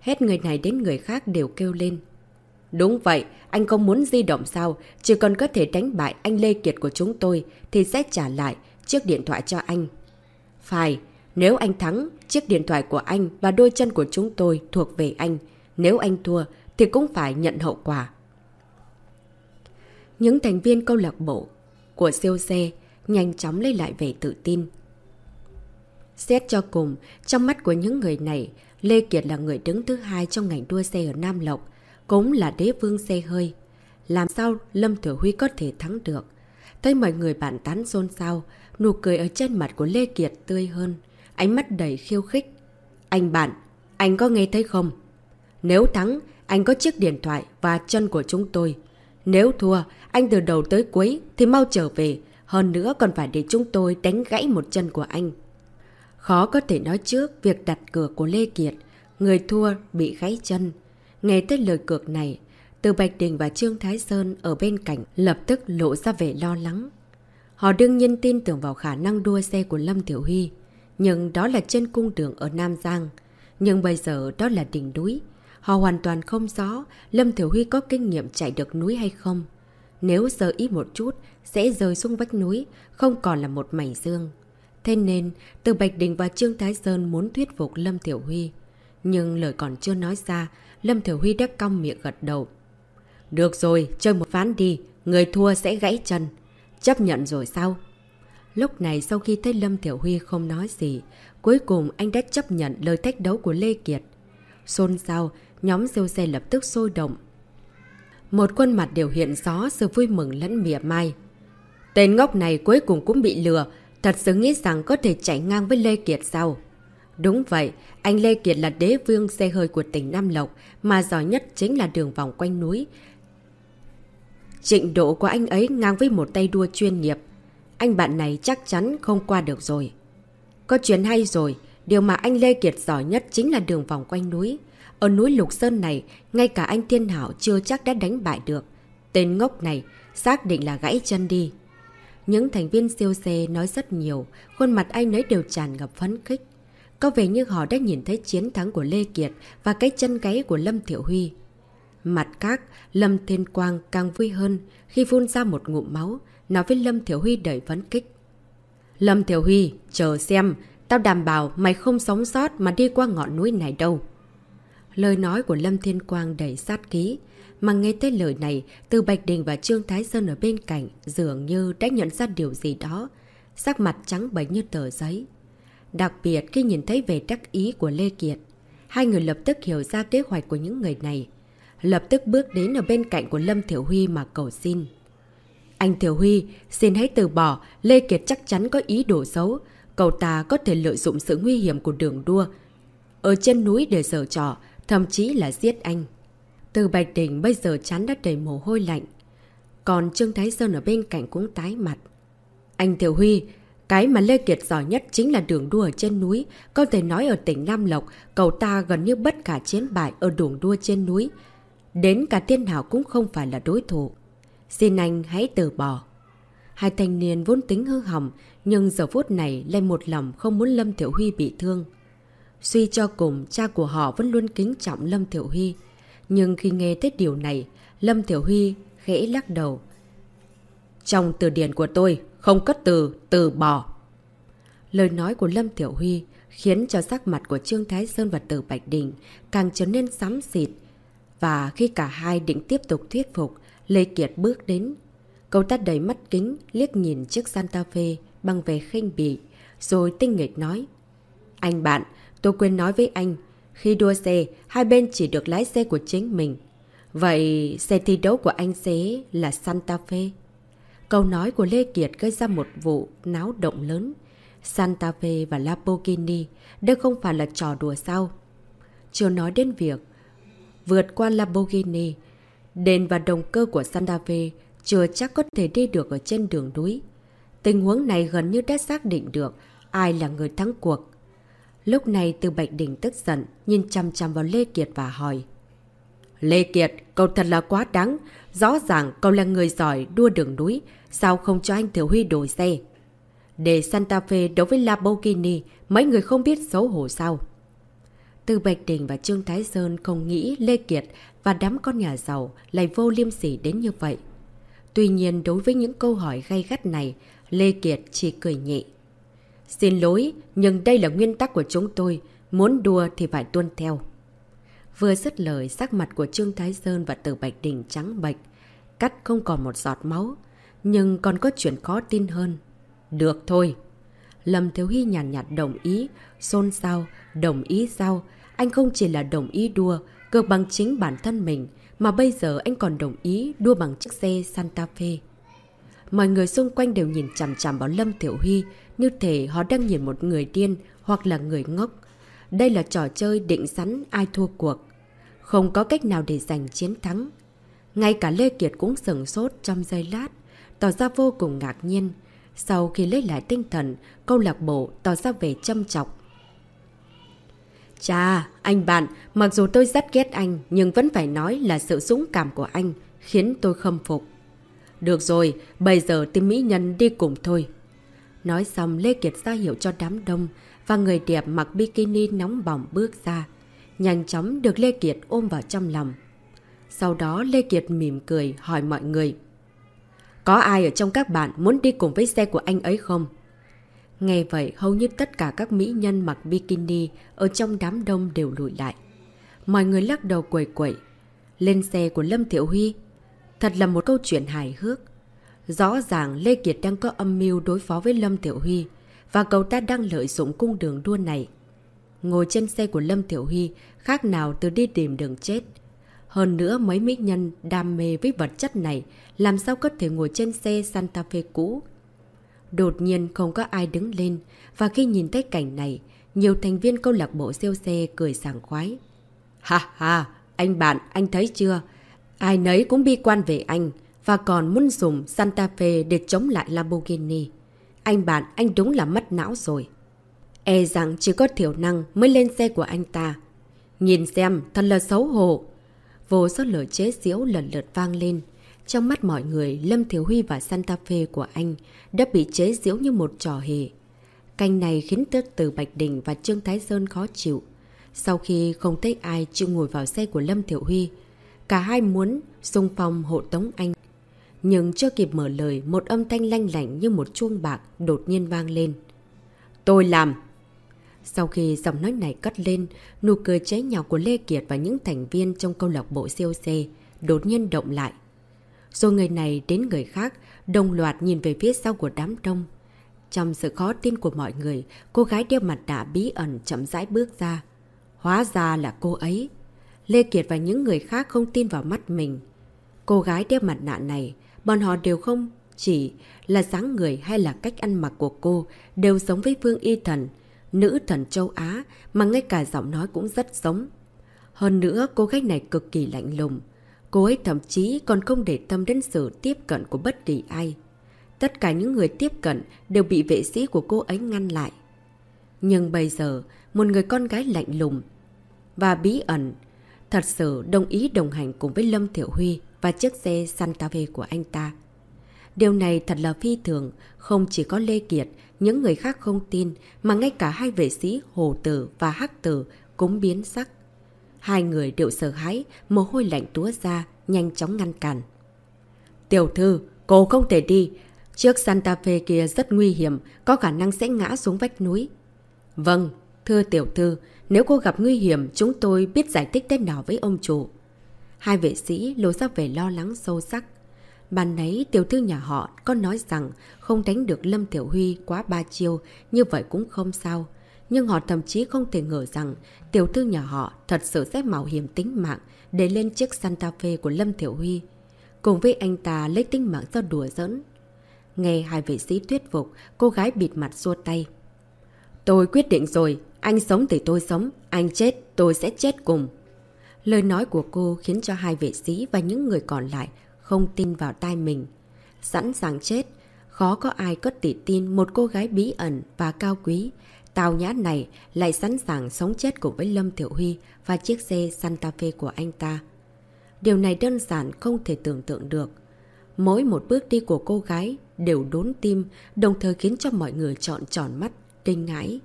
Hết người này đến người khác đều kêu lên. Đúng vậy, anh không muốn di động sao? Chỉ cần có thể đánh bại anh Lê Kiệt của chúng tôi thì sẽ trả lại chiếc điện thoại cho anh. Phải, nếu anh thắng, chiếc điện thoại của anh và đôi chân của chúng tôi thuộc về anh. Nếu anh thua thì cũng phải nhận hậu quả. Những thành viên câu lạc bộ của siêu xe nhanh chóng lấy lại về tự tin. Xét cho cùng, trong mắt của những người này, Lê Kiệt là người đứng thứ hai trong ngành đua xe ở Nam Lộc, cũng là đế vương xe hơi. Làm sao Lâm Thừa Huy có thể thắng được? Thấy mọi người bạn tán xôn xao, nụ cười ở trên mặt của Lê Kiệt tươi hơn, ánh mắt đầy khiêu khích. Anh bạn, anh có nghe thấy không? Nếu thắng, anh có chiếc điện thoại và chân của chúng tôi. Nếu thua, anh từ đầu tới cuối thì mau trở về, hơn nữa còn phải để chúng tôi đánh gãy một chân của anh. Khó có thể nói trước việc đặt cược của Lê Kiệt, người thua bị gãy chân. Nghe tới lời cược này, từ Bạch Đình và Trương Thái Sơn ở bên cạnh lập tức lộ ra vẻ lo lắng. Họ đương nhiên tin tưởng vào khả năng đua xe của Lâm Tiểu Huy, nhưng đó là trên cung đường ở Nam Giang. Nhưng bây giờ đó là đỉnh núi. Họ hoàn toàn không rõ Lâm Tiểu Huy có kinh nghiệm chạy được núi hay không. Nếu giờ ít một chút, sẽ rời xuống vách núi, không còn là một mảnh dương. Thế nên, từ Bạch Đình và Trương Thái Sơn muốn thuyết phục Lâm Tiểu Huy. Nhưng lời còn chưa nói ra, Lâm Tiểu Huy đã cong miệng gật đầu. Được rồi, chơi một ván đi, người thua sẽ gãy chân. Chấp nhận rồi sao? Lúc này sau khi thấy Lâm Tiểu Huy không nói gì, cuối cùng anh đã chấp nhận lời thách đấu của Lê Kiệt. Xôn xao, nhóm siêu xe lập tức sôi động. Một khuôn mặt đều hiện rõ sự vui mừng lẫn mỉa mai. Tên ngốc này cuối cùng cũng bị lừa, thật sự nghĩ rằng có thể chạy ngang với Lê Kiệt sao? Đúng vậy, anh Lê Kiệt là đế vương xe hơi của tỉnh Nam Lộc, mà giỏi nhất chính là đường vòng quanh núi. Trịnh độ của anh ấy ngang với một tay đua chuyên nghiệp. Anh bạn này chắc chắn không qua được rồi. Có chuyện hay rồi, điều mà anh Lê Kiệt giỏi nhất chính là đường vòng quanh núi. Ở núi Lục Sơn này, ngay cả anh Thiên Hảo chưa chắc đã đánh bại được. Tên ngốc này xác định là gãy chân đi. Những thành viên siêu xe nói rất nhiều, khuôn mặt anh ấy đều tràn ngập phấn khích. Có vẻ như họ đã nhìn thấy chiến thắng của Lê Kiệt và cái chân gáy của Lâm Thiệu Huy. Mặt khác, Lâm Thiên Quang càng vui hơn khi phun ra một ngụm máu, nói với Lâm Thiểu Huy đầy phấn kích. Lâm Thiểu Huy, chờ xem, tao đảm bảo mày không sống sót mà đi qua ngọn núi này đâu. Lời nói của Lâm Thiên Quang đầy sát ký, mà nghe tới lời này, từ Bạch Đình và Trương Thái Sơn ở bên cạnh dường như đã nhận ra điều gì đó, sắc mặt trắng bệch như tờ giấy. Đặc biệt khi nhìn thấy về đắc ý của Lê Kiệt, hai người lập tức hiểu ra kế hoạch của những người này. Lập tức bước đến ở bên cạnh của Lâm Thiểu Huy mà cầu xin. Anh Thiểu Huy, xin hãy từ bỏ, Lê Kiệt chắc chắn có ý đồ xấu. Cậu ta có thể lợi dụng sự nguy hiểm của đường đua. Ở trên núi để sở trò, thậm chí là giết anh. Từ Bạch Đình bây giờ chán đã đầy mồ hôi lạnh. Còn Trương Thái Sơn ở bên cạnh cũng tái mặt. Anh Thiểu Huy, Cái mà Lê Kiệt giỏi nhất chính là đường đua ở trên núi. Có thể nói ở tỉnh Nam Lộc, cậu ta gần như bất cả chiến bại ở đường đua trên núi. Đến cả tiên hảo cũng không phải là đối thủ. Xin anh hãy từ bỏ. Hai thanh niên vốn tính hư hỏng, nhưng giờ phút này lên một lòng không muốn Lâm Thiểu Huy bị thương. Suy cho cùng, cha của họ vẫn luôn kính trọng Lâm Thiểu Huy. Nhưng khi nghe tới điều này, Lâm Thiểu Huy khẽ lắc đầu. Trong từ điển của tôi, không có từ từ bỏ. Lời nói của Lâm Tiểu Huy khiến cho sắc mặt của Trương Thái Sơn và Tử Bạch Đình càng trở nên xám xịt. Và khi cả hai định tiếp tục thuyết phục, Lê Kiệt bước đến. Cậu ta đầy mắt kính, liếc nhìn chiếc Santa Fe bằng vẻ khinh bỉ, rồi tinh nghịch nói. Anh bạn, tôi quên nói với anh, khi đua xe, hai bên chỉ được lái xe của chính mình. Vậy xe thi đấu của anh sẽ là Santa Fe? Câu nói của Lê Kiệt gây ra một vụ náo động lớn. Santa Fe và Lamborghini, đây không phải là trò đùa sao? Chưa nói đến việc vượt qua Lamborghini, đền và động cơ của Santa Fe chưa chắc có thể đi được ở trên đường núi. Tình huống này gần như đã xác định được ai là người thắng cuộc. Lúc này từ Bạch Đình tức giận, nhìn chăm chăm vào Lê Kiệt và hỏi. Lê Kiệt, cậu thật là quá đáng. Rõ ràng cậu là người giỏi đua đường núi, sao không cho anh Thiểu Huy đổi xe? Để Santa Fe đối với Lamborghini, mấy người không biết xấu hổ sao? Từ Bạch Đình và Trương Thái Sơn không nghĩ Lê Kiệt và đám con nhà giàu lại vô liêm sỉ đến như vậy. Tuy nhiên đối với những câu hỏi gay gắt này, Lê Kiệt chỉ cười nhị. Xin lỗi, nhưng đây là nguyên tắc của chúng tôi. Muốn đua thì phải tuân theo. Vừa dứt lời, sắc mặt của Trương Thái Sơn và Tử Bạch Đình trắng bệch, cắt không còn một giọt máu. Nhưng còn có chuyện khó tin hơn. Được thôi. Lâm Thiếu Hy nhàn nhạt, nhạt đồng ý, xôn xao, đồng ý sao? Anh không chỉ là đồng ý đua, cược bằng chính bản thân mình, mà bây giờ anh còn đồng ý đua bằng chiếc xe Santa Fe. Mọi người xung quanh đều nhìn chằm chằm vào Lâm Tiểu Huy, như thể họ đang nhìn một người điên hoặc là người ngốc. Đây là trò chơi định sẵn ai thua cuộc. Không có cách nào để giành chiến thắng. Ngay cả Lê Kiệt cũng sừng sốt trong giây lát, tỏ ra vô cùng ngạc nhiên. Sau khi lấy lại tinh thần, câu lạc bộ tỏ ra về châm trọng. Chà, anh bạn, mặc dù tôi rất ghét anh, nhưng vẫn phải nói là sự dũng cảm của anh, khiến tôi khâm phục. Được rồi, bây giờ tìm mỹ nhân đi cùng thôi. Nói xong, Lê Kiệt ra hiệu cho đám đông và người đẹp mặc bikini nóng bỏng bước ra. Nhanh chóng được Lê Kiệt ôm vào trong lòng. Sau đó, Lê Kiệt mỉm cười hỏi mọi người. Có ai ở trong các bạn muốn đi cùng với xe của anh ấy không? Nghe vậy, hầu như tất cả các mỹ nhân mặc bikini ở trong đám đông đều lùi lại. Mọi người lắc đầu quẩy quẩy. Lên xe của Lâm Thiệu Huy. Thật là một câu chuyện hài hước. Rõ ràng Lê Kiệt đang có âm mưu đối phó với Lâm Tiểu Huy và cậu ta đang lợi dụng cung đường đua này. Ngồi trên xe của Lâm Tiểu Huy khác nào từ đi tìm đường chết. Hơn nữa mấy mỹ nhân đam mê với vật chất này làm sao có thể ngồi trên xe Santa Fe cũ. Đột nhiên không có ai đứng lên và khi nhìn thấy cảnh này, nhiều thành viên câu lạc bộ siêu xe cười sảng khoái. Ha ha, anh bạn, anh thấy chưa? Ai nấy cũng bi quan về anh và còn muốn dùng Santa Fe để chống lại Lamborghini. Anh bạn, anh đúng là mất não rồi. E rằng chỉ có thiểu năng mới lên xe của anh ta. Nhìn xem, thật là xấu hổ. Vô số lời chế giễu lần lượt vang lên. Trong mắt mọi người, Lâm Thiếu Huy và Santa Fe của anh đã bị chế giễu như một trò hề. Canh này khiến tớt từ Bạch Đình và Trương Thái Sơn khó chịu. Sau khi không thấy ai chịu ngồi vào xe của Lâm Thiểu Huy, cả hai muốn xung phong hộ tống anh. Nhưng chưa kịp mở lời, một âm thanh lanh lảnh như một chuông bạc đột nhiên vang lên. Tôi làm! Sau khi giọng nói này cất lên, nụ cười cháy nhọc của Lê Kiệt và những thành viên trong câu lạc bộ siêu xe đột nhiên động lại. Rồi người này đến người khác, đồng loạt nhìn về phía sau của đám đông. Trong sự khó tin của mọi người, cô gái đeo mặt nạ bí ẩn chậm rãi bước ra. Hóa ra là cô ấy. Lê Kiệt và những người khác không tin vào mắt mình. Cô gái đeo mặt nạ này, bọn họ đều không chỉ là dáng người hay là cách ăn mặc của cô đều giống với Vương Y Thần, nữ thần châu Á mà ngay cả giọng nói cũng rất giống. Hơn nữa, cô gái này cực kỳ lạnh lùng. Cô ấy thậm chí còn không để tâm đến sự tiếp cận của bất kỳ ai. tất cả những người tiếp cận đều bị vệ sĩ của cô ấy ngăn lại. Nhưng bây giờ, một người con gái lạnh lùng và bí ẩn thật sự đồng ý đồng hành cùng với Lâm Thiểu Huy và chiếc xe Santa Fe của anh ta. Điều này thật là phi thường, không chỉ có Lê Kiệt, những người khác không tin, mà ngay cả hai vệ sĩ Hồ Tử và Hắc Tử cũng biến sắc. Hai người đều sợ hãi, mồ hôi lạnh túa ra, nhanh chóng ngăn cản. Tiểu thư, cô không thể đi. Chiếc Santa Fe kia rất nguy hiểm, có khả năng sẽ ngã xuống vách núi. Vâng, thưa tiểu thư, nếu cô gặp nguy hiểm, chúng tôi biết giải thích thế nào với ông chủ. Hai vệ sĩ lộ ra vẻ lo lắng sâu sắc. Bàn nấy tiểu thư nhà họ có nói rằng không đánh được Lâm Tiểu Huy quá ba chiêu, như vậy cũng không sao. Nhưng họ thậm chí không thể ngờ rằng tiểu thư nhà họ thật sự sẽ mạo hiểm tính mạng để lên chiếc Santa Fe của Lâm Tiểu Huy. Cùng với anh ta lấy tính mạng ra đùa giỡn. Nghe hai vệ sĩ thuyết phục, cô gái bịt mặt xua tay. Tôi quyết định rồi, anh sống thì tôi sống, anh chết tôi sẽ chết cùng. Lời nói của cô khiến cho hai vệ sĩ và những người còn lại không tin vào tai mình. Sẵn sàng chết, khó có ai có tỷ tin một cô gái bí ẩn và cao quý. Tào nhã này lại sẵn sàng sống chết cùng với Lâm Thiểu Huy và chiếc xe Santa Fe của anh ta. Điều này đơn giản không thể tưởng tượng được. Mỗi một bước đi của cô gái đều đốn tim, đồng thời khiến cho mọi người trọn tròn mắt, kinh ngãi.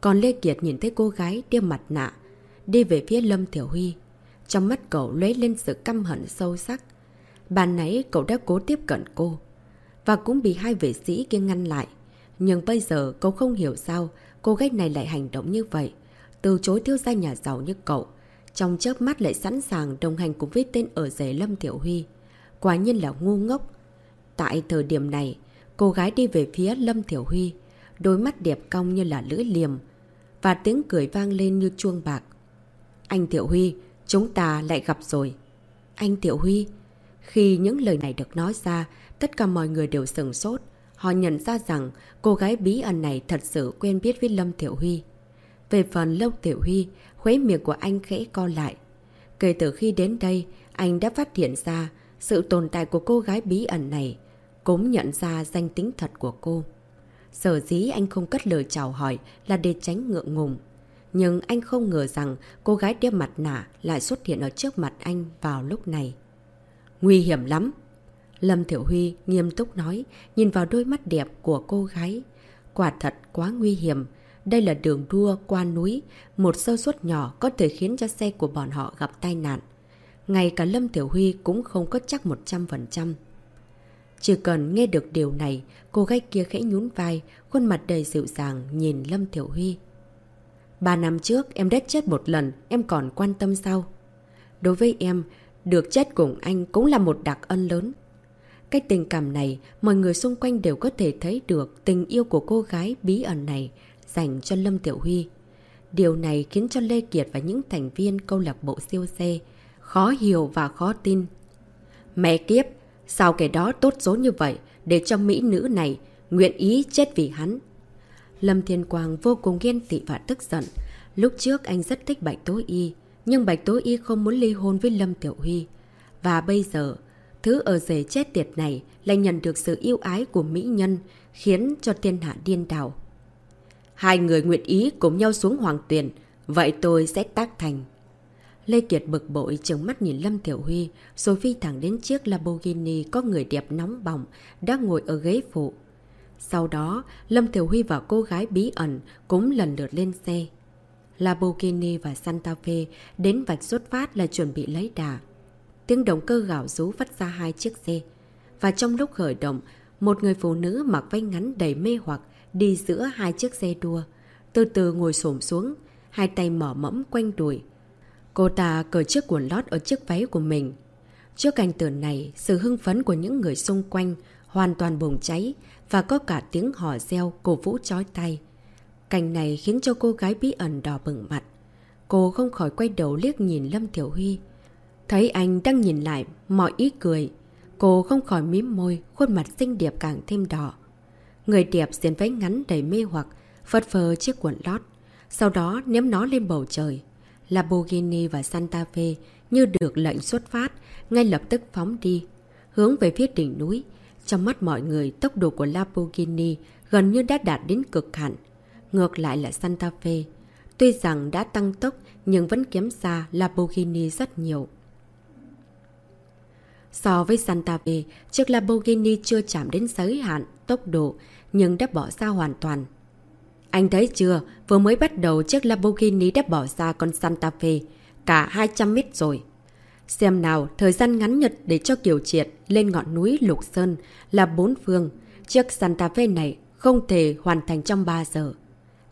Còn Lê Kiệt nhìn thấy cô gái đeo mặt nạ, đi về phía Lâm Thiểu Huy. Trong mắt cậu lấy lên sự căm hận sâu sắc. Bạn nãy cậu đã cố tiếp cận cô. Và cũng bị hai vệ sĩ kia ngăn lại. Nhưng bây giờ cậu không hiểu sao cô gái này lại hành động như vậy. Từ chối thiếu gia nhà giàu như cậu. Trong chớp mắt lại sẵn sàng đồng hành cùng với tên ở rể Lâm Tiểu Huy. Quả nhiên là ngu ngốc. Tại thời điểm này, cô gái đi về phía Lâm Tiểu Huy. Đôi mắt đẹp cong như là lưỡi liềm. Và tiếng cười vang lên như chuông bạc. Anh Tiểu Huy, chúng ta lại gặp rồi. Anh Tiểu Huy, khi những lời này được nói ra, tất cả mọi người đều sừng sốt. Họ nhận ra rằng cô gái bí ẩn này thật sự quen biết với Lâm Tiểu Huy. Về phần Lâm Tiểu Huy, khuấy miệng của anh khẽ co lại. Kể từ khi đến đây, anh đã phát hiện ra sự tồn tại của cô gái bí ẩn này, cũng nhận ra danh tính thật của cô. Sở dĩ anh không cất lời chào hỏi là để tránh ngượng ngùng. Nhưng anh không ngờ rằng cô gái đeo mặt nạ lại xuất hiện ở trước mặt anh vào lúc này. Nguy hiểm lắm. Lâm Thiểu Huy nghiêm túc nói, nhìn vào đôi mắt đẹp của cô gái. Quả thật quá nguy hiểm. Đây là đường đua qua núi, một sơ suất nhỏ có thể khiến cho xe của bọn họ gặp tai nạn. Ngay cả Lâm Tiểu Huy cũng không có chắc 100%. Chỉ cần nghe được điều này, cô gái kia khẽ nhún vai, khuôn mặt đầy dịu dàng nhìn Lâm Tiểu Huy. Ba năm trước em đã chết một lần, em còn quan tâm sao? Đối với em, được chết cùng anh cũng là một đặc ân lớn. Cái tình cảm này, mọi người xung quanh đều có thể thấy được tình yêu của cô gái bí ẩn này dành cho Lâm Tiểu Huy. Điều này khiến cho Lê Kiệt và những thành viên câu lạc bộ siêu xe khó hiểu và khó tin. Mẹ kiếp, sao kẻ đó tốt số như vậy để cho mỹ nữ này nguyện ý chết vì hắn? Lâm Thiên Quang vô cùng ghen tị và tức giận. Lúc trước anh rất thích Bạch Tố Y, nhưng Bạch Tố Y không muốn ly hôn với Lâm Tiểu Huy. Và bây giờ, thứ ở rể chết tiệt này lại nhận được sự yêu ái của mỹ nhân, khiến cho thiên hạ điên đảo. Hai người nguyện ý cùng nhau xuống hoàng tuyển, vậy tôi sẽ tác thành. Lê Kiệt bực bội trừng mắt nhìn Lâm Tiểu Huy, rồi phi thẳng đến chiếc Lamborghini có người đẹp nóng bỏng, đang ngồi ở ghế phụ. Sau đó, Lâm Tiểu Huy và cô gái bí ẩn cũng lần lượt lên xe. Lamborghini và Santa Fe đến vạch xuất phát là chuẩn bị lấy đà. Tiếng động cơ gạo rú vắt ra hai chiếc xe. Và trong lúc khởi động, một người phụ nữ mặc váy ngắn đầy mê hoặc đi giữa hai chiếc xe đua. Từ từ ngồi xổm xuống, hai tay mở mẫm quanh đùi. Cô ta cởi chiếc quần lót ở chiếc váy của mình. Trước cảnh tượng này, sự hưng phấn của những người xung quanh hoàn toàn bùng cháy và có cả tiếng hò reo cổ vũ chói tay. Cảnh này khiến cho cô gái bí ẩn đỏ bừng mặt. Cô không khỏi quay đầu liếc nhìn Lâm Thiểu Huy. Thấy anh đang nhìn lại, mọi ý cười. Cô không khỏi mím môi, khuôn mặt xinh đẹp càng thêm đỏ. Người đẹp diện váy ngắn đầy mê hoặc, phật phơ chiếc quần lót. Sau đó ném nó lên bầu trời. Lamborghini và Santa Fe như được lệnh xuất phát, ngay lập tức phóng đi. Hướng về phía đỉnh núi, trong mắt mọi người, tốc độ của Lamborghini gần như đã đạt đến cực hạn. Ngược lại là Santa Fe. Tuy rằng đã tăng tốc nhưng vẫn kém xa Lamborghini rất nhiều. So với Santa Fe, chiếc Lamborghini chưa chạm đến giới hạn tốc độ nhưng đã bỏ ra hoàn toàn. Anh thấy chưa, vừa mới bắt đầu chiếc Lamborghini đã bỏ ra con Santa Fe, cả 200 mét rồi. Xem nào, thời gian ngắn nhất để cho Kiều Triệt lên ngọn núi Lục Sơn là bốn phương. Chiếc Santa Fe này không thể hoàn thành trong 3 giờ.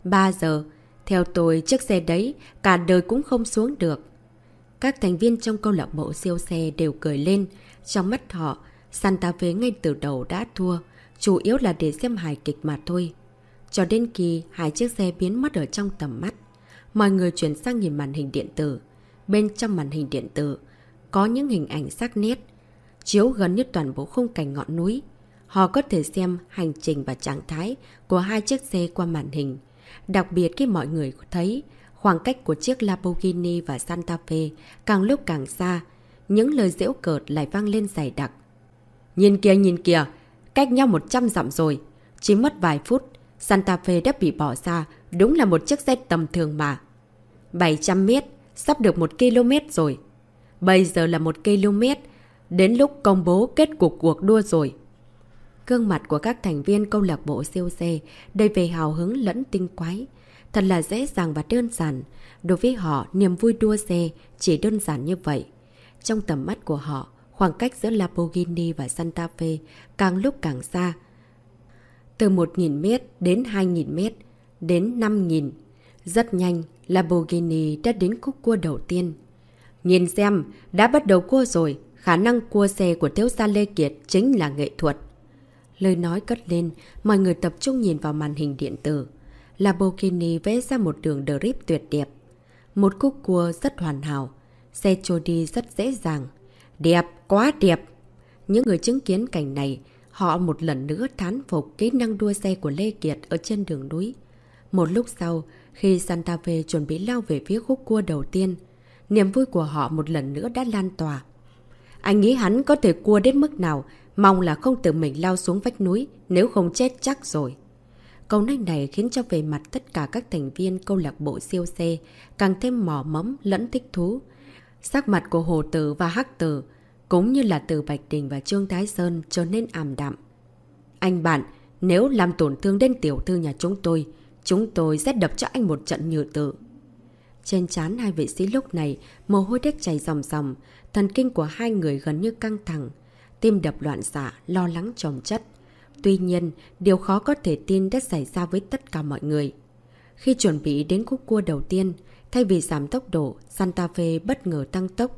3 giờ, theo tôi chiếc xe đấy cả đời cũng không xuống được. Các thành viên trong câu lạc bộ siêu xe đều cười lên. Trong mắt họ, Santa Fe ngay từ đầu đã thua, chủ yếu là để xem hài kịch mà thôi. Cho đến khi hai chiếc xe biến mất ở trong tầm mắt, mọi người chuyển sang nhìn màn hình điện tử. Bên trong màn hình điện tử, có những hình ảnh sắc nét, chiếu gần như toàn bộ khung cảnh ngọn núi. Họ có thể xem hành trình và trạng thái của hai chiếc xe qua màn hình. Đặc biệt khi mọi người thấy khoảng cách của chiếc Lamborghini và Santa Fe càng lúc càng xa, những lời dễu cợt lại vang lên dày đặc. Nhìn kìa nhìn kìa, cách nhau 100 dặm rồi. Chỉ mất vài phút, Santa Fe đã bị bỏ ra, đúng là một chiếc xe tầm thường mà. 700 mét, sắp được 1 km rồi. Bây giờ là một km, đến lúc công bố kết cục cuộc đua rồi. Gương mặt của các thành viên câu lạc bộ siêu xe đầy về hào hứng lẫn tinh quái. Thật là dễ dàng và đơn giản. Đối với họ, niềm vui đua xe chỉ đơn giản như vậy. Trong tầm mắt của họ, khoảng cách giữa Lamborghini và Santa Fe càng lúc càng xa. Từ 1.000m đến 2.000m, đến 5.000. Rất nhanh, Lamborghini đã đến khúc cua đầu tiên. Nhìn xem, đã bắt đầu cua rồi, khả năng cua xe của thiếu gia Lê Kiệt chính là nghệ thuật. Lời nói cất lên, mọi người tập trung nhìn vào màn hình điện tử. Lamborghini vẽ ra một đường drip tuyệt đẹp. Một khúc cua rất hoàn hảo. Xe trôi đi rất dễ dàng. Đẹp, quá đẹp! Những người chứng kiến cảnh này, họ một lần nữa thán phục kỹ năng đua xe của Lê Kiệt ở trên đường núi. Một lúc sau, khi Santa Fe chuẩn bị lao về phía khúc cua đầu tiên, niềm vui của họ một lần nữa đã lan tỏa. Anh nghĩ hắn có thể cua đến mức nào, mong là không tự mình lao xuống vách núi, nếu không chết chắc rồi. Câu nói này khiến cho về mặt tất cả các thành viên câu lạc bộ siêu xe càng thêm mỏ mẫm lẫn thích thú. Sắc mặt của Hồ Tử và Hắc Tử, cũng như là từ Bạch Đình và Trương Thái Sơn trở nên ảm đạm. Anh bạn, nếu làm tổn thương đến tiểu thư nhà chúng tôi, chúng tôi sẽ đập cho anh một trận như tự. Trên chán hai vệ sĩ lúc này, mồ hôi đếch chảy ròng ròng, thần kinh của hai người gần như căng thẳng. Tim đập loạn xạ, lo lắng trồng chất. Tuy nhiên, điều khó có thể tin đã xảy ra với tất cả mọi người. Khi chuẩn bị đến khúc cua đầu tiên, thay vì giảm tốc độ, Santa Fe bất ngờ tăng tốc.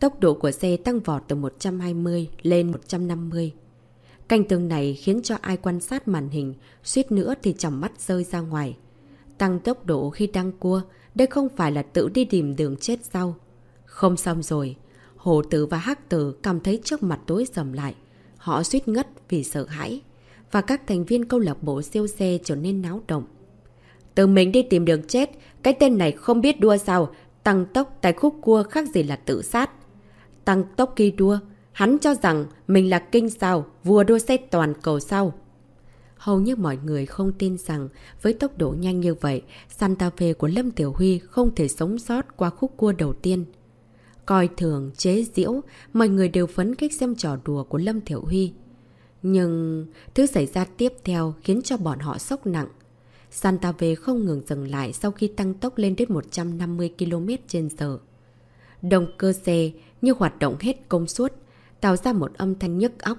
Tốc độ của xe tăng vọt từ 120 lên 150. Cảnh tường này khiến cho ai quan sát màn hình, suýt nữa thì chỏng mắt rơi ra ngoài. Tăng tốc độ khi đang cua, đây không phải là tự đi tìm đường chết sau. Không xong rồi, Hồ Tử và Hắc Tử cảm thấy trước mặt tối sầm lại. Họ suýt ngất vì sợ hãi. Và các thành viên câu lạc bộ siêu xe trở nên náo động. Tự mình đi tìm đường chết, cái tên này không biết đua sao, tăng tốc tại khúc cua khác gì là tự sát. Tăng tốc khi đua, hắn cho rằng mình là kinh sao, vua đua xe toàn cầu sao. Hầu như mọi người không tin rằng với tốc độ nhanh như vậy, Santa Fe của Lâm Tiểu Huy không thể sống sót qua khúc cua đầu tiên. Coi thường, chế diễu, mọi người đều phấn khích xem trò đùa của Lâm Thiểu Huy. Nhưng thứ xảy ra tiếp theo khiến cho bọn họ sốc nặng. Santa Fe không ngừng dừng lại sau khi tăng tốc lên đến 150 km trên giờ. Động cơ xe như hoạt động hết công suất, tạo ra một âm thanh nhức óc.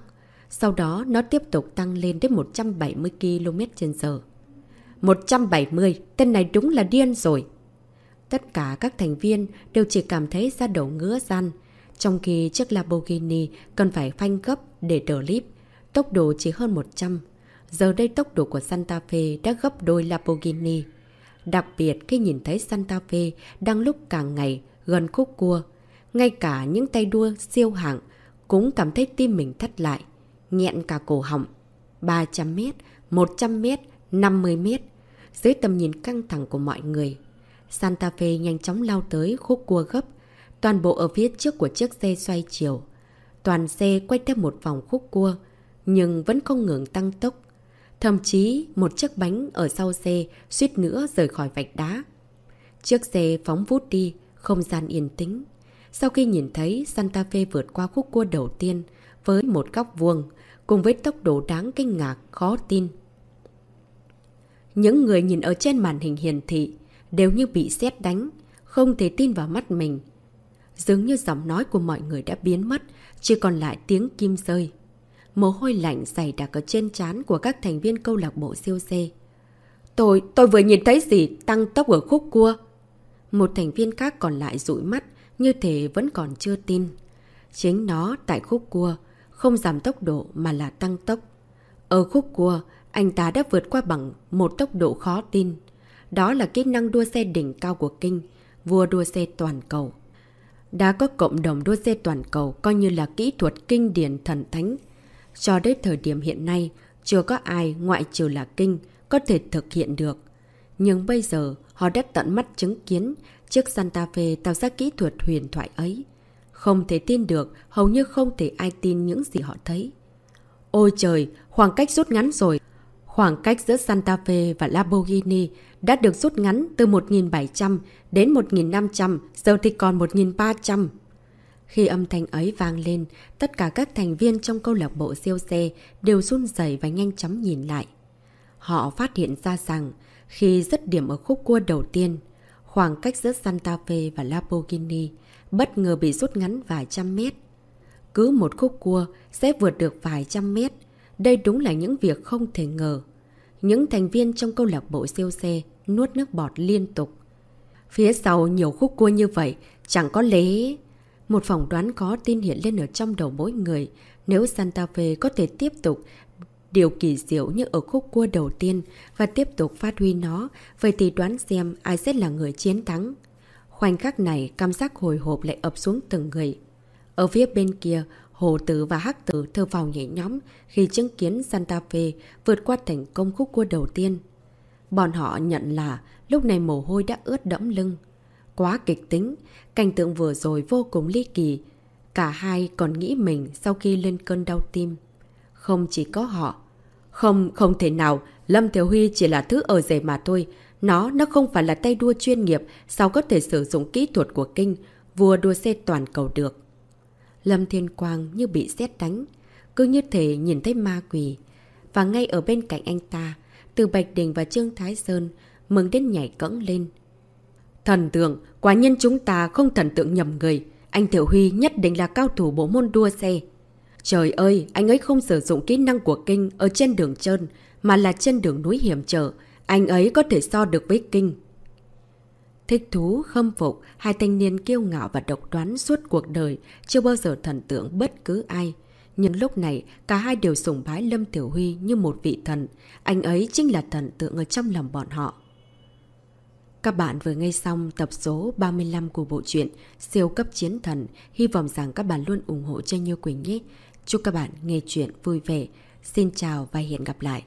Sau đó nó tiếp tục tăng lên đến 170 km h 170, tên này đúng là điên rồi. Tất cả các thành viên đều chỉ cảm thấy ra đầu ngứa gian, trong khi chiếc Lamborghini cần phải phanh gấp để đỡ líp, tốc độ chỉ hơn 100. Giờ đây tốc độ của Santa Fe đã gấp đôi Lamborghini. Đặc biệt khi nhìn thấy Santa Fe đang lúc càng ngày gần khúc cua, ngay cả những tay đua siêu hạng cũng cảm thấy tim mình thắt lại, nghẹn cả cổ họng. 300m, 100m, 50m. Dưới tầm nhìn căng thẳng của mọi người, Santa Fe nhanh chóng lao tới khúc cua gấp, toàn bộ ở phía trước của chiếc xe xoay chiều. Toàn xe quay theo một vòng khúc cua, nhưng vẫn không ngừng tăng tốc. Thậm chí một chiếc bánh ở sau xe suýt nữa rời khỏi vạch đá. Chiếc xe phóng vút đi, không gian yên tĩnh. Sau khi nhìn thấy Santa Fe vượt qua khúc cua đầu tiên với một góc vuông, cùng với tốc độ đáng kinh ngạc, khó tin. Những người nhìn ở trên màn hình hiển thị đều như bị sét đánh, không thể tin vào mắt mình. Dường như giọng nói của mọi người đã biến mất, chỉ còn lại tiếng kim rơi. Mồ hôi lạnh dày đặc ở trên trán của các thành viên câu lạc bộ siêu xe. Tôi, tôi vừa nhìn thấy gì tăng tốc ở khúc cua. Một thành viên khác còn lại rụi mắt, như thể vẫn còn chưa tin. Chính nó tại khúc cua, không giảm tốc độ mà là tăng tốc. Ở khúc cua, anh ta đã vượt qua bằng một tốc độ khó tin. Đó là kỹ năng đua xe đỉnh cao của Kinh, vua đua xe toàn cầu. Đã có cộng đồng đua xe toàn cầu coi như là kỹ thuật kinh điển thần thánh. Cho đến thời điểm hiện nay, chưa có ai ngoại trừ là Kinh có thể thực hiện được. Nhưng bây giờ, họ đã tận mắt chứng kiến chiếc Santa Fe tạo ra kỹ thuật huyền thoại ấy. Không thể tin được, hầu như không thể ai tin những gì họ thấy. Ôi trời, khoảng cách rút ngắn rồi. Khoảng cách giữa Santa Fe và Lamborghini đã được rút ngắn từ 1.700 đến 1.500, giờ thì còn 1.300. Khi âm thanh ấy vang lên, tất cả các thành viên trong câu lạc bộ siêu xe đều run rẩy và nhanh chóng nhìn lại. Họ phát hiện ra rằng, khi dứt điểm ở khúc cua đầu tiên, khoảng cách giữa Santa Fe và Lamborghini bất ngờ bị rút ngắn vài trăm mét. Cứ một khúc cua sẽ vượt được vài trăm mét. Đây đúng là những việc không thể ngờ. Những thành viên trong câu lạc bộ siêu xe nuốt nước bọt liên tục. Phía sau nhiều khúc cua như vậy, chẳng có lẽ... Một phỏng đoán có tin hiện lên ở trong đầu mỗi người. Nếu Santa Fe có thể tiếp tục điều kỳ diệu như ở khúc cua đầu tiên và tiếp tục phát huy nó, vậy thì đoán xem ai sẽ là người chiến thắng. Khoảnh khắc này, cảm giác hồi hộp lại ập xuống từng người. Ở phía bên kia, Hồ Tử và Hắc Tử thơ vào nhảy nhóm khi chứng kiến Santa Fe vượt qua thành công khúc cua đầu tiên. Bọn họ nhận là lúc này mồ hôi đã ướt đẫm lưng. Quá kịch tính, cảnh tượng vừa rồi vô cùng ly kỳ. Cả hai còn nghĩ mình sau khi lên cơn đau tim. Không chỉ có họ. Không, không thể nào, Lâm Thiếu Huy chỉ là thứ ở rể mà thôi. Nó, nó không phải là tay đua chuyên nghiệp, sao có thể sử dụng kỹ thuật của kinh, vua đua xe toàn cầu được. Lâm Thiên Quang như bị xét đánh, cứ như thể nhìn thấy ma quỷ. Và ngay ở bên cạnh anh ta, từ Bạch Đình và Trương Thái Sơn, mừng đến nhảy cẫng lên. Thần tượng, quả nhân chúng ta không thần tượng nhầm người. Anh thiệu Huy nhất định là cao thủ bộ môn đua xe. Trời ơi, anh ấy không sử dụng kỹ năng của kinh ở trên đường trơn, mà là trên đường núi hiểm trở. Anh ấy có thể so được với kinh. Thích thú, khâm phục, hai thanh niên kiêu ngạo và độc đoán suốt cuộc đời, chưa bao giờ thần tượng bất cứ ai. Nhưng lúc này, cả hai đều sùng bái Lâm Tiểu Huy như một vị thần. Anh ấy chính là thần tượng ở trong lòng bọn họ. Các bạn vừa nghe xong tập số 35 của bộ truyện Siêu cấp chiến thần. Hy vọng rằng các bạn luôn ủng hộ cho Như Quỳnh nhé. Chúc các bạn nghe chuyện vui vẻ. Xin chào và hẹn gặp lại.